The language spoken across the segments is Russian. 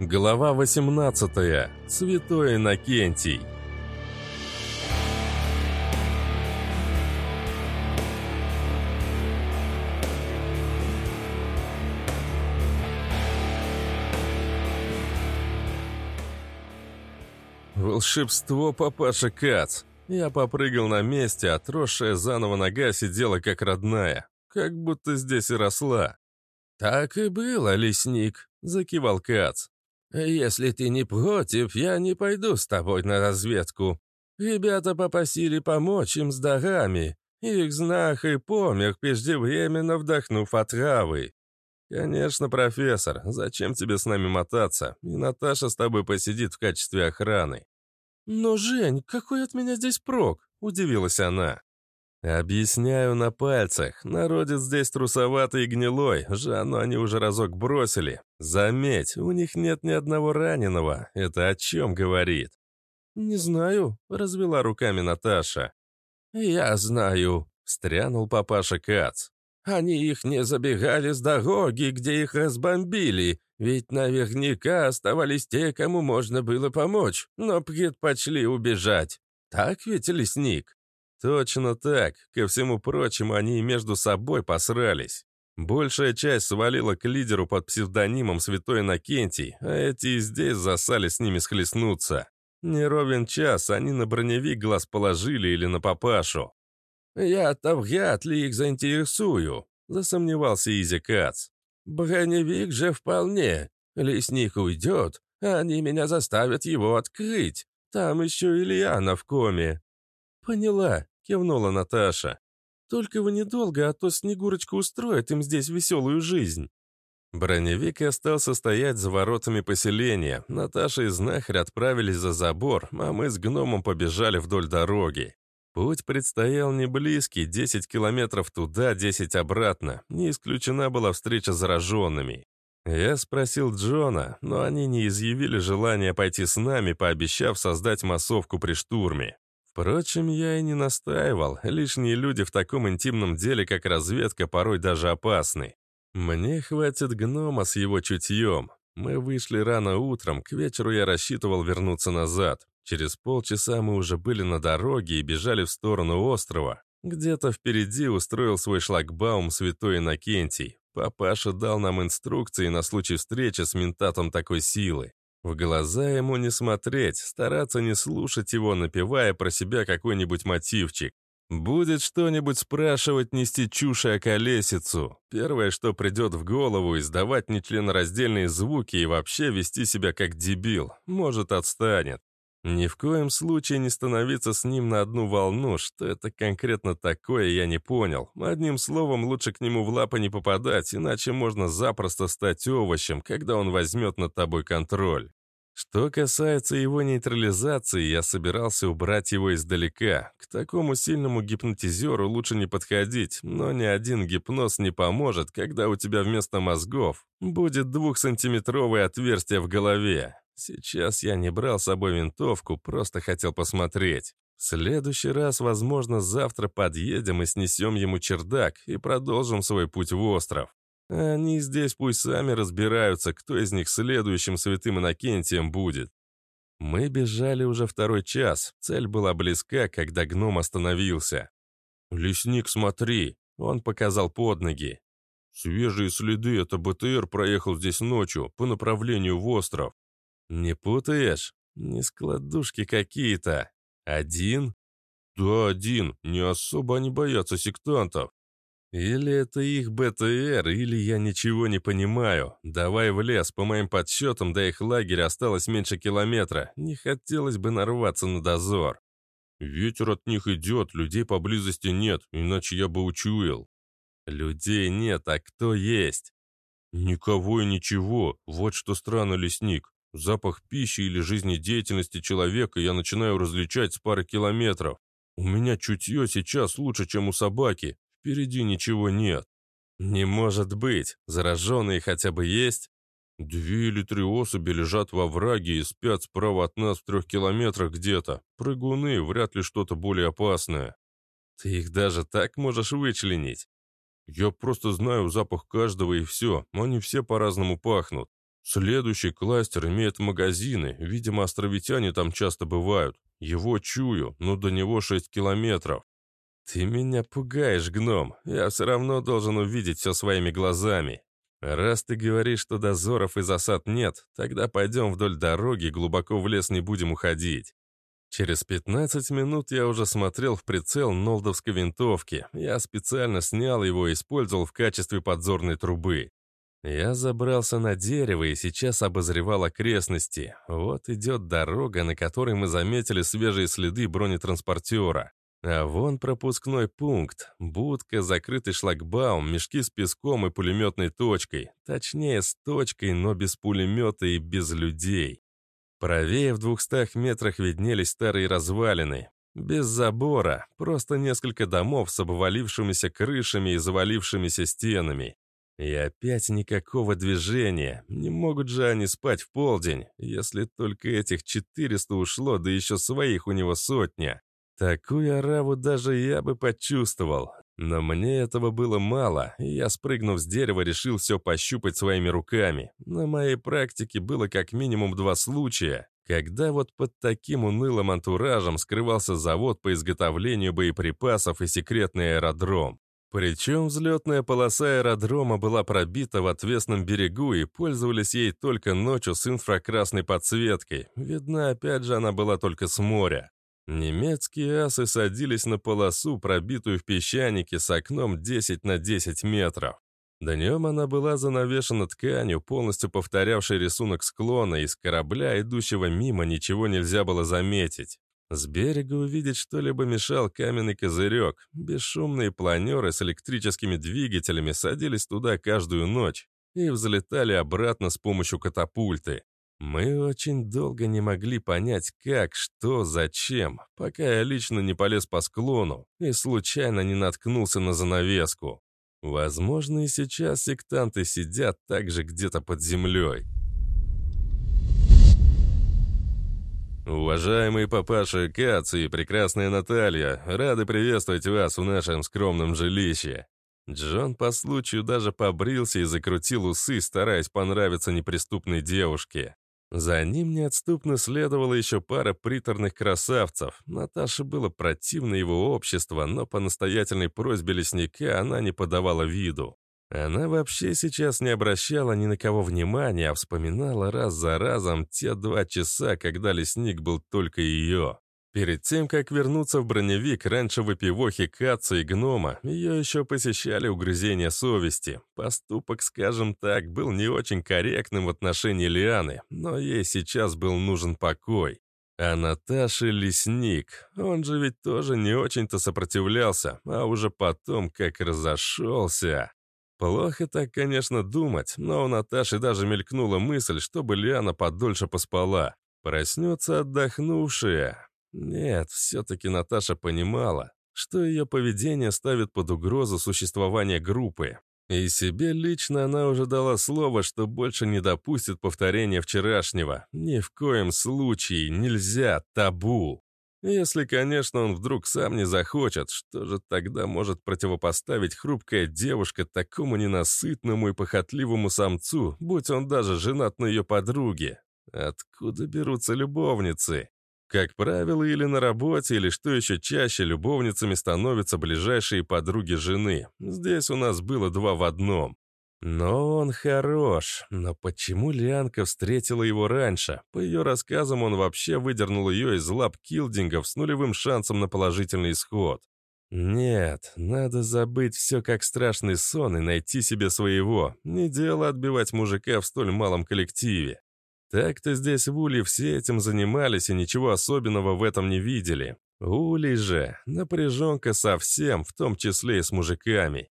Глава 18. Святой Иннокентий. Волшебство папаша Кац. Я попрыгал на месте, отросшая заново нога сидела как родная, как будто здесь и росла. «Так и было, лесник», — закивал Кац. «Если ты не против, я не пойду с тобой на разведку. Ребята попросили помочь им с дарами. Их знах и помер, преждевременно вдохнув отравы. «Конечно, профессор. Зачем тебе с нами мотаться? И Наташа с тобой посидит в качестве охраны». «Но, Жень, какой от меня здесь прок?» – удивилась она. «Объясняю на пальцах. Народец здесь трусоватый и гнилой. Жанну они уже разок бросили. Заметь, у них нет ни одного раненого. Это о чем говорит?» «Не знаю», — развела руками Наташа. «Я знаю», — стрянул папаша Кац. «Они их не забегали с дороги, где их разбомбили, ведь наверняка оставались те, кому можно было помочь, но предпочли убежать. Так ведь, лесник?» Точно так. Ко всему прочему, они и между собой посрались. Большая часть свалила к лидеру под псевдонимом Святой Иннокентий, а эти и здесь засали с ними схлестнуться. Не ровен час, они на броневик глаз положили или на папашу. «Я-то вряд ли их заинтересую», — засомневался Изи Кац. «Броневик же вполне. Лесник уйдет, они меня заставят его открыть. Там еще Ильяна в коме. «Поняла», — кивнула Наташа. «Только вы недолго, а то Снегурочка устроит им здесь веселую жизнь». Броневик остался стоять за воротами поселения. Наташа и Знахарь отправились за забор, а мы с гномом побежали вдоль дороги. Путь предстоял не близкий, 10 километров туда, 10 обратно. Не исключена была встреча с зараженными. Я спросил Джона, но они не изъявили желания пойти с нами, пообещав создать массовку при штурме. Впрочем, я и не настаивал, лишние люди в таком интимном деле, как разведка, порой даже опасны. Мне хватит гнома с его чутьем. Мы вышли рано утром, к вечеру я рассчитывал вернуться назад. Через полчаса мы уже были на дороге и бежали в сторону острова. Где-то впереди устроил свой шлагбаум святой Иннокентий. Папаша дал нам инструкции на случай встречи с ментатом такой силы. В глаза ему не смотреть, стараться не слушать его, напевая про себя какой-нибудь мотивчик. Будет что-нибудь спрашивать, нести чушь о колесицу. Первое, что придет в голову, издавать нечленораздельные звуки и вообще вести себя как дебил. Может, отстанет. Ни в коем случае не становиться с ним на одну волну, что это конкретно такое, я не понял. Одним словом, лучше к нему в лапы не попадать, иначе можно запросто стать овощем, когда он возьмет над тобой контроль. Что касается его нейтрализации, я собирался убрать его издалека. К такому сильному гипнотизеру лучше не подходить, но ни один гипноз не поможет, когда у тебя вместо мозгов будет двухсантиметровое отверстие в голове. Сейчас я не брал с собой винтовку, просто хотел посмотреть. В следующий раз, возможно, завтра подъедем и снесем ему чердак и продолжим свой путь в остров. Они здесь пусть сами разбираются, кто из них следующим святым Иннокентием будет. Мы бежали уже второй час. Цель была близка, когда гном остановился. «Лесник, смотри!» Он показал под ноги. «Свежие следы, это БТР проехал здесь ночью, по направлению в остров». «Не путаешь? Не складушки какие-то. Один?» «Да, один. Не особо они боятся сектантов. Или это их БТР, или я ничего не понимаю. Давай в лес, по моим подсчетам, до их лагеря осталось меньше километра. Не хотелось бы нарваться на дозор. Ветер от них идет, людей поблизости нет, иначе я бы учуял. Людей нет, а кто есть? Никого и ничего. Вот что странно, лесник. Запах пищи или жизнедеятельности человека я начинаю различать с пары километров. У меня чутье сейчас лучше, чем у собаки. Впереди ничего нет. Не может быть. Зараженные хотя бы есть? Две или три особи лежат во враге и спят справа от нас в трех километрах где-то. Прыгуны, вряд ли что-то более опасное. Ты их даже так можешь вычленить? Я просто знаю запах каждого и все. Они все по-разному пахнут. Следующий кластер имеет магазины, видимо, островитяне там часто бывают. Его чую, но до него 6 километров. Ты меня пугаешь, гном. Я все равно должен увидеть все своими глазами. Раз ты говоришь, что дозоров и засад нет, тогда пойдем вдоль дороги, глубоко в лес не будем уходить. Через 15 минут я уже смотрел в прицел нолдовской винтовки. Я специально снял его и использовал в качестве подзорной трубы. Я забрался на дерево и сейчас обозревал окрестности. Вот идет дорога, на которой мы заметили свежие следы бронетранспортера. А вон пропускной пункт, будка, закрытый шлагбаум, мешки с песком и пулеметной точкой. Точнее, с точкой, но без пулемета и без людей. Правее в двухстах метрах виднелись старые развалины. Без забора, просто несколько домов с обвалившимися крышами и завалившимися стенами. И опять никакого движения. Не могут же они спать в полдень, если только этих 400 ушло, да еще своих у него сотня. Такую ораву даже я бы почувствовал. Но мне этого было мало, и я, спрыгнув с дерева, решил все пощупать своими руками. На моей практике было как минимум два случая, когда вот под таким унылым антуражем скрывался завод по изготовлению боеприпасов и секретный аэродром. Причем взлетная полоса аэродрома была пробита в отвесном берегу и пользовались ей только ночью с инфракрасной подсветкой. Видна, опять же, она была только с моря. Немецкие асы садились на полосу, пробитую в песчанике с окном 10 на 10 метров. Днем она была занавешена тканью, полностью повторявшей рисунок склона, и с корабля, идущего мимо, ничего нельзя было заметить. С берега увидеть что-либо мешал каменный козырек. Бесшумные планеры с электрическими двигателями садились туда каждую ночь и взлетали обратно с помощью катапульты. Мы очень долго не могли понять, как, что, зачем, пока я лично не полез по склону и случайно не наткнулся на занавеску. Возможно, и сейчас сектанты сидят также где-то под землей. Уважаемые папаша Кац и прекрасная Наталья, рады приветствовать вас в нашем скромном жилище. Джон по случаю даже побрился и закрутил усы, стараясь понравиться неприступной девушке. За ним неотступно следовала еще пара приторных красавцев. Наташе было противно его общество, но по настоятельной просьбе лесника она не подавала виду. Она вообще сейчас не обращала ни на кого внимания, а вспоминала раз за разом те два часа, когда лесник был только ее. Перед тем, как вернуться в броневик, раньше в эпивохе Каца и Гнома, ее еще посещали угрызения совести. Поступок, скажем так, был не очень корректным в отношении Лианы, но ей сейчас был нужен покой. А Наташа лесник, он же ведь тоже не очень-то сопротивлялся, а уже потом как разошелся. Плохо так, конечно, думать, но у Наташи даже мелькнула мысль, чтобы Лиана подольше поспала. Проснется отдохнувшая, нет, все-таки Наташа понимала, что ее поведение ставит под угрозу существование группы. И себе лично она уже дала слово, что больше не допустит повторения вчерашнего. Ни в коем случае нельзя, табу. Если, конечно, он вдруг сам не захочет, что же тогда может противопоставить хрупкая девушка такому ненасытному и похотливому самцу, будь он даже женат на ее подруге? Откуда берутся любовницы? Как правило, или на работе, или что еще чаще, любовницами становятся ближайшие подруги жены. Здесь у нас было два в одном. Но он хорош. Но почему Лианка встретила его раньше? По ее рассказам, он вообще выдернул ее из лап килдингов с нулевым шансом на положительный исход. Нет, надо забыть все как страшный сон и найти себе своего. Не дело отбивать мужика в столь малом коллективе. Так-то здесь в Уле все этим занимались и ничего особенного в этом не видели. Улей же, напряженка совсем, в том числе и с мужиками.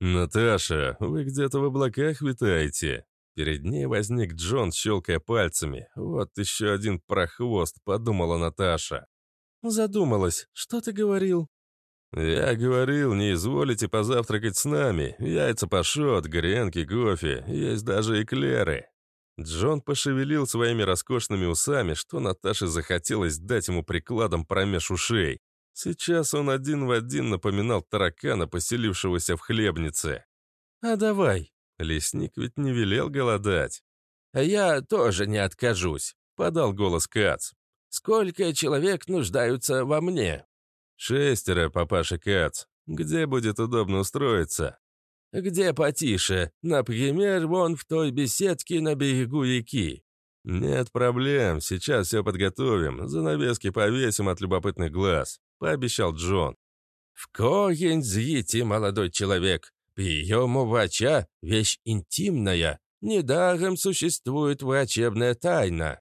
«Наташа, вы где-то в облаках витаете?» Перед ней возник Джон, щелкая пальцами. «Вот еще один прохвост», — подумала Наташа. «Задумалась. Что ты говорил?» «Я говорил, не изволите позавтракать с нами. Яйца пашот, гренки, кофе, есть даже эклеры. Джон пошевелил своими роскошными усами, что Наташе захотелось дать ему прикладом промеж ушей. Сейчас он один в один напоминал таракана, поселившегося в хлебнице. «А давай!» Лесник ведь не велел голодать. «Я тоже не откажусь», — подал голос Кац. «Сколько человек нуждаются во мне?» «Шестеро, папаша Кац. Где будет удобно устроиться?» «Где потише? Например, вон в той беседке на берегу реки». «Нет проблем, сейчас все подготовим, занавески повесим от любопытных глаз», — пообещал Джон. «В корень зрите, молодой человек. Прием у врача – вещь интимная. Недаром существует врачебная тайна».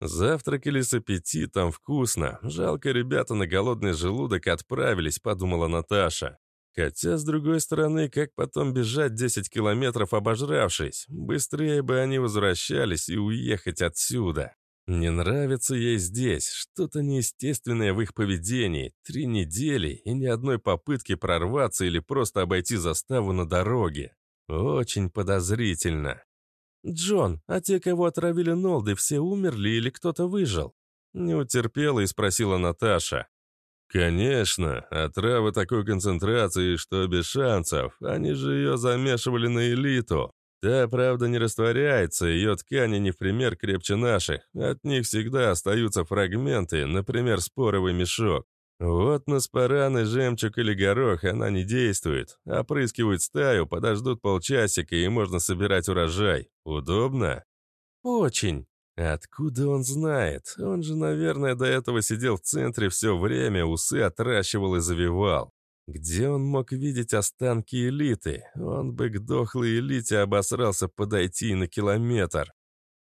Завтракали с аппетитом, вкусно. Жалко, ребята на голодный желудок отправились, подумала Наташа. Хотя, с другой стороны, как потом бежать 10 километров обожравшись? Быстрее бы они возвращались и уехать отсюда. Не нравится ей здесь, что-то неестественное в их поведении. Три недели и ни одной попытки прорваться или просто обойти заставу на дороге. Очень подозрительно. «Джон, а те, кого отравили Нолды, все умерли или кто-то выжил?» Не утерпела и спросила Наташа. «Конечно, отрава такой концентрации, что без шансов. Они же ее замешивали на элиту. Та, правда, не растворяется, ее ткани не в пример крепче наших. От них всегда остаются фрагменты, например, споровый мешок. Вот на спараны, жемчуг или горох она не действует. Опрыскивают стаю, подождут полчасика, и можно собирать урожай. Удобно? Очень. Откуда он знает? Он же, наверное, до этого сидел в центре все время, усы отращивал и завивал. Где он мог видеть останки элиты? Он бы к дохлой элите обосрался подойти на километр.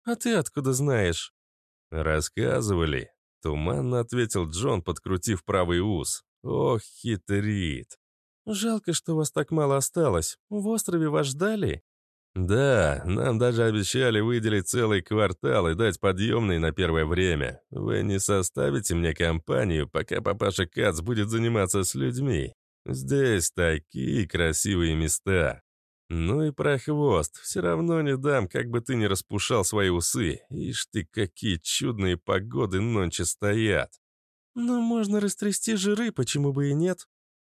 «А ты откуда знаешь?» «Рассказывали», — туманно ответил Джон, подкрутив правый ус. «Ох, хитрит». «Жалко, что вас так мало осталось. В острове вас ждали?» «Да, нам даже обещали выделить целый квартал и дать подъемный на первое время. Вы не составите мне компанию, пока папаша Кац будет заниматься с людьми?» Здесь такие красивые места. Ну и про хвост. Все равно не дам, как бы ты ни распушал свои усы. Ишь ты, какие чудные погоды нонче стоят. Ну, можно растрясти жиры, почему бы и нет?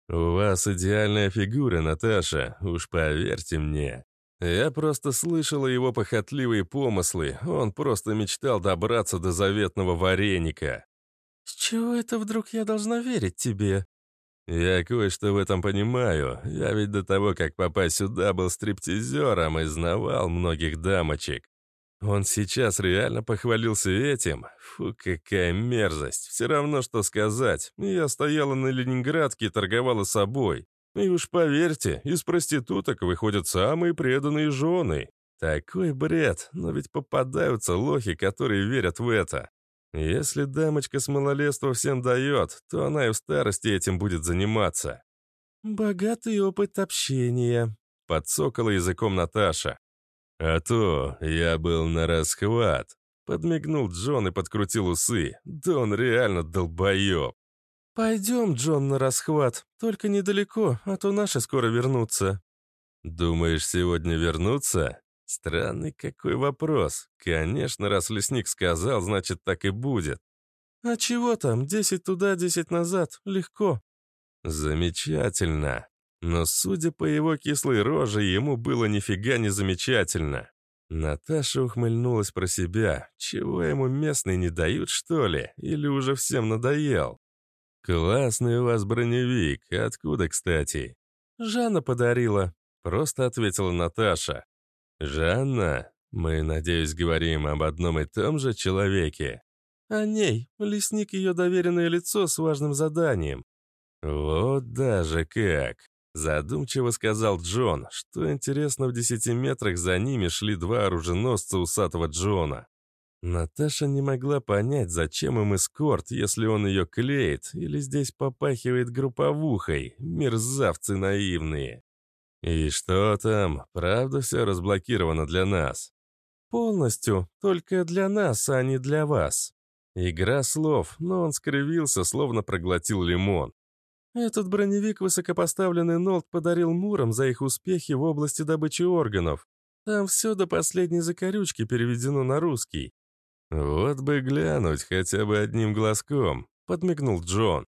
У вас идеальная фигура, Наташа, уж поверьте мне. Я просто слышала его похотливые помыслы. Он просто мечтал добраться до заветного вареника. «С чего это вдруг я должна верить тебе?» «Я кое-что в этом понимаю. Я ведь до того, как попасть сюда, был стриптизером и знавал многих дамочек. Он сейчас реально похвалился этим? Фу, какая мерзость. Все равно, что сказать. Я стояла на Ленинградке и торговала собой. И уж поверьте, из проституток выходят самые преданные жены. Такой бред, но ведь попадаются лохи, которые верят в это. Если дамочка с малолетства всем дает, то она и в старости этим будет заниматься. «Богатый опыт общения», — подсокала языком Наташа. «А то я был на расхват», — подмигнул Джон и подкрутил усы. «Да он реально долбоеб». «Пойдем, Джон, на расхват. Только недалеко, а то наши скоро вернутся». «Думаешь, сегодня вернутся?» Странный какой вопрос. Конечно, раз лесник сказал, значит, так и будет. А чего там, десять туда, десять назад, легко. Замечательно. Но, судя по его кислой роже, ему было нифига не замечательно. Наташа ухмыльнулась про себя. Чего ему местные не дают, что ли? Или уже всем надоел? «Классный у вас броневик. Откуда, кстати?» «Жанна подарила», — просто ответила Наташа. «Жанна, мы, надеюсь, говорим об одном и том же человеке?» «О ней. Лесник ее доверенное лицо с важным заданием». «Вот даже как!» Задумчиво сказал Джон, что интересно, в десяти метрах за ними шли два оруженосца усатого Джона. Наташа не могла понять, зачем им эскорт, если он ее клеит, или здесь попахивает групповухой, мерзавцы наивные. «И что там? Правда все разблокировано для нас?» «Полностью. Только для нас, а не для вас». Игра слов, но он скривился, словно проглотил лимон. Этот броневик высокопоставленный Нолт подарил Мурам за их успехи в области добычи органов. Там все до последней закорючки переведено на русский. «Вот бы глянуть хотя бы одним глазком», — подмигнул Джон.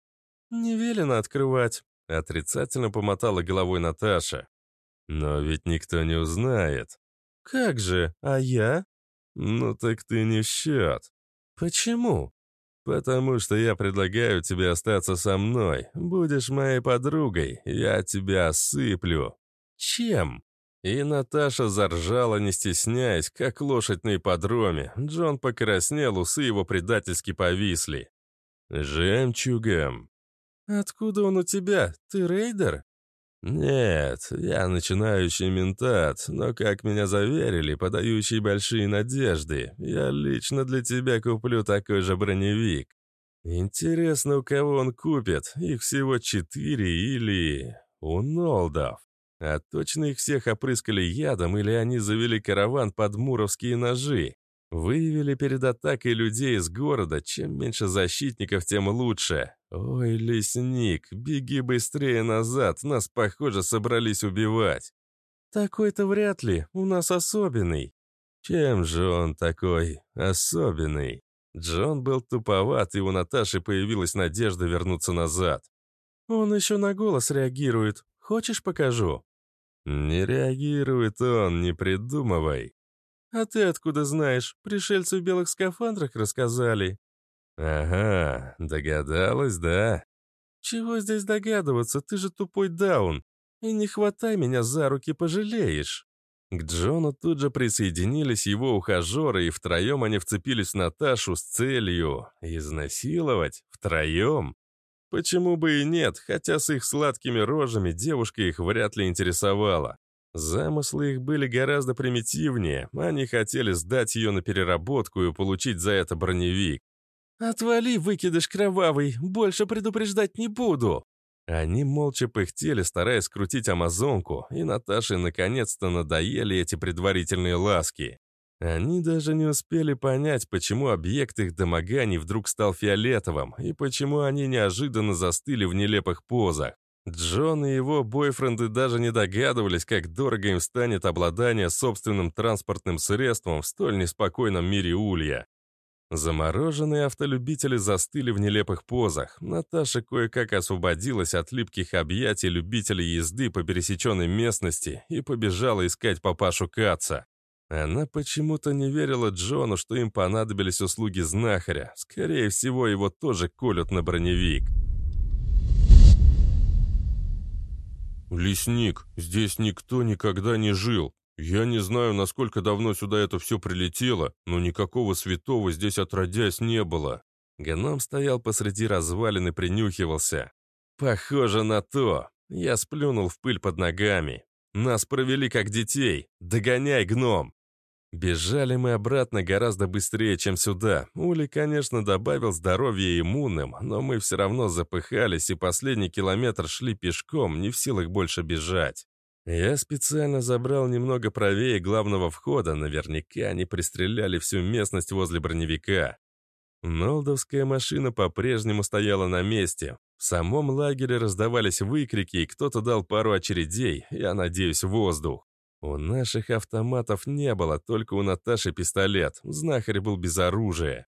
«Не велено открывать», — отрицательно помотала головой Наташа. Но ведь никто не узнает. Как же, а я? Ну так ты не в счет. Почему? Потому что я предлагаю тебе остаться со мной. Будешь моей подругой, я тебя осыплю. Чем? И Наташа заржала, не стесняясь, как лошадь на ипподроме. Джон покраснел, усы его предательски повисли. «Жемчугом». «Откуда он у тебя? Ты рейдер?» «Нет, я начинающий ментат, но, как меня заверили, подающий большие надежды, я лично для тебя куплю такой же броневик. Интересно, у кого он купит? Их всего четыре или... у Нолдов. А точно их всех опрыскали ядом или они завели караван под муровские ножи? Выявили перед атакой людей из города. Чем меньше защитников, тем лучше. Ой, лесник, беги быстрее назад. Нас, похоже, собрались убивать. Такой-то вряд ли. У нас особенный. Чем же он такой особенный? Джон был туповат, и у Наташи появилась надежда вернуться назад. «Он еще на голос реагирует. Хочешь, покажу?» «Не реагирует он, не придумывай. «А ты откуда знаешь? Пришельцы в белых скафандрах рассказали». «Ага, догадалась, да?» «Чего здесь догадываться? Ты же тупой даун. И не хватай меня за руки, пожалеешь». К Джону тут же присоединились его ухажеры, и втроем они вцепились в Наташу с целью изнасиловать. Втроем. Почему бы и нет, хотя с их сладкими рожами девушка их вряд ли интересовала. Замыслы их были гораздо примитивнее, они хотели сдать ее на переработку и получить за это броневик. «Отвали, выкидыш кровавый, больше предупреждать не буду!» Они молча пыхтели, стараясь скрутить амазонку, и Наташе наконец-то надоели эти предварительные ласки. Они даже не успели понять, почему объект их домоганий вдруг стал фиолетовым, и почему они неожиданно застыли в нелепых позах. Джон и его бойфренды даже не догадывались, как дорого им станет обладание собственным транспортным средством в столь неспокойном мире Улья. Замороженные автолюбители застыли в нелепых позах. Наташа кое-как освободилась от липких объятий любителей езды по пересеченной местности и побежала искать папашу Каца. Она почему-то не верила Джону, что им понадобились услуги знахаря. Скорее всего, его тоже колют на броневик. «Лесник, здесь никто никогда не жил. Я не знаю, насколько давно сюда это все прилетело, но никакого святого здесь отродясь не было». Гном стоял посреди развалин и принюхивался. «Похоже на то. Я сплюнул в пыль под ногами. Нас провели как детей. Догоняй, гном!» Бежали мы обратно гораздо быстрее, чем сюда. Ули, конечно, добавил здоровье иммунным, но мы все равно запыхались и последний километр шли пешком, не в силах больше бежать. Я специально забрал немного правее главного входа, наверняка они пристреляли всю местность возле броневика. Нолдовская машина по-прежнему стояла на месте. В самом лагере раздавались выкрики, и кто-то дал пару очередей, я надеюсь, воздух. У наших автоматов не было, только у Наташи пистолет. Знахарь был без оружия.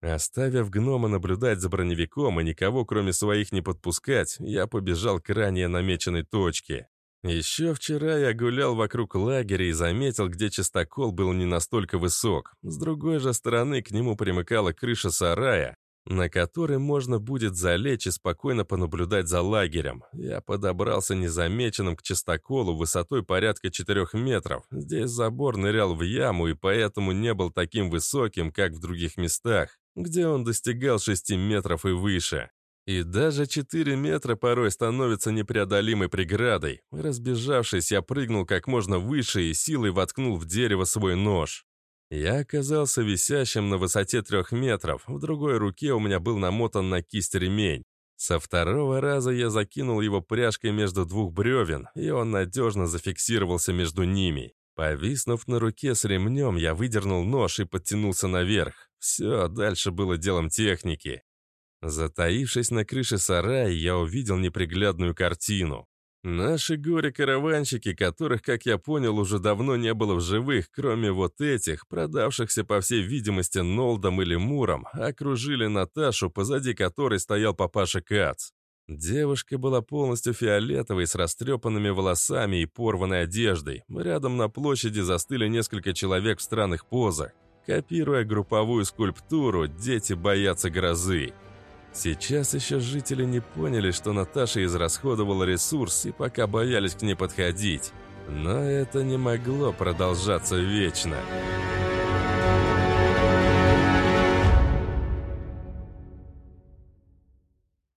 Оставив гнома наблюдать за броневиком и никого, кроме своих, не подпускать, я побежал к ранее намеченной точке. Еще вчера я гулял вокруг лагеря и заметил, где частокол был не настолько высок. С другой же стороны к нему примыкала крыша сарая, на который можно будет залечь и спокойно понаблюдать за лагерем. Я подобрался незамеченным к частоколу высотой порядка 4 метров. Здесь забор нырял в яму и поэтому не был таким высоким, как в других местах, где он достигал 6 метров и выше. И даже 4 метра порой становятся непреодолимой преградой. Разбежавшись, я прыгнул как можно выше и силой воткнул в дерево свой нож. Я оказался висящим на высоте трех метров, в другой руке у меня был намотан на кисть ремень. Со второго раза я закинул его пряжкой между двух бревен, и он надежно зафиксировался между ними. Повиснув на руке с ремнем, я выдернул нож и подтянулся наверх. Все, дальше было делом техники. Затаившись на крыше сарая, я увидел неприглядную картину. Наши горе-караванщики, которых, как я понял, уже давно не было в живых, кроме вот этих, продавшихся, по всей видимости, Нолдом или Муром, окружили Наташу, позади которой стоял папаша Кац. Девушка была полностью фиолетовой, с растрепанными волосами и порванной одеждой. Рядом на площади застыли несколько человек в странных позах. Копируя групповую скульптуру, дети боятся грозы. Сейчас еще жители не поняли, что Наташа израсходовала ресурс и пока боялись к ней подходить. Но это не могло продолжаться вечно.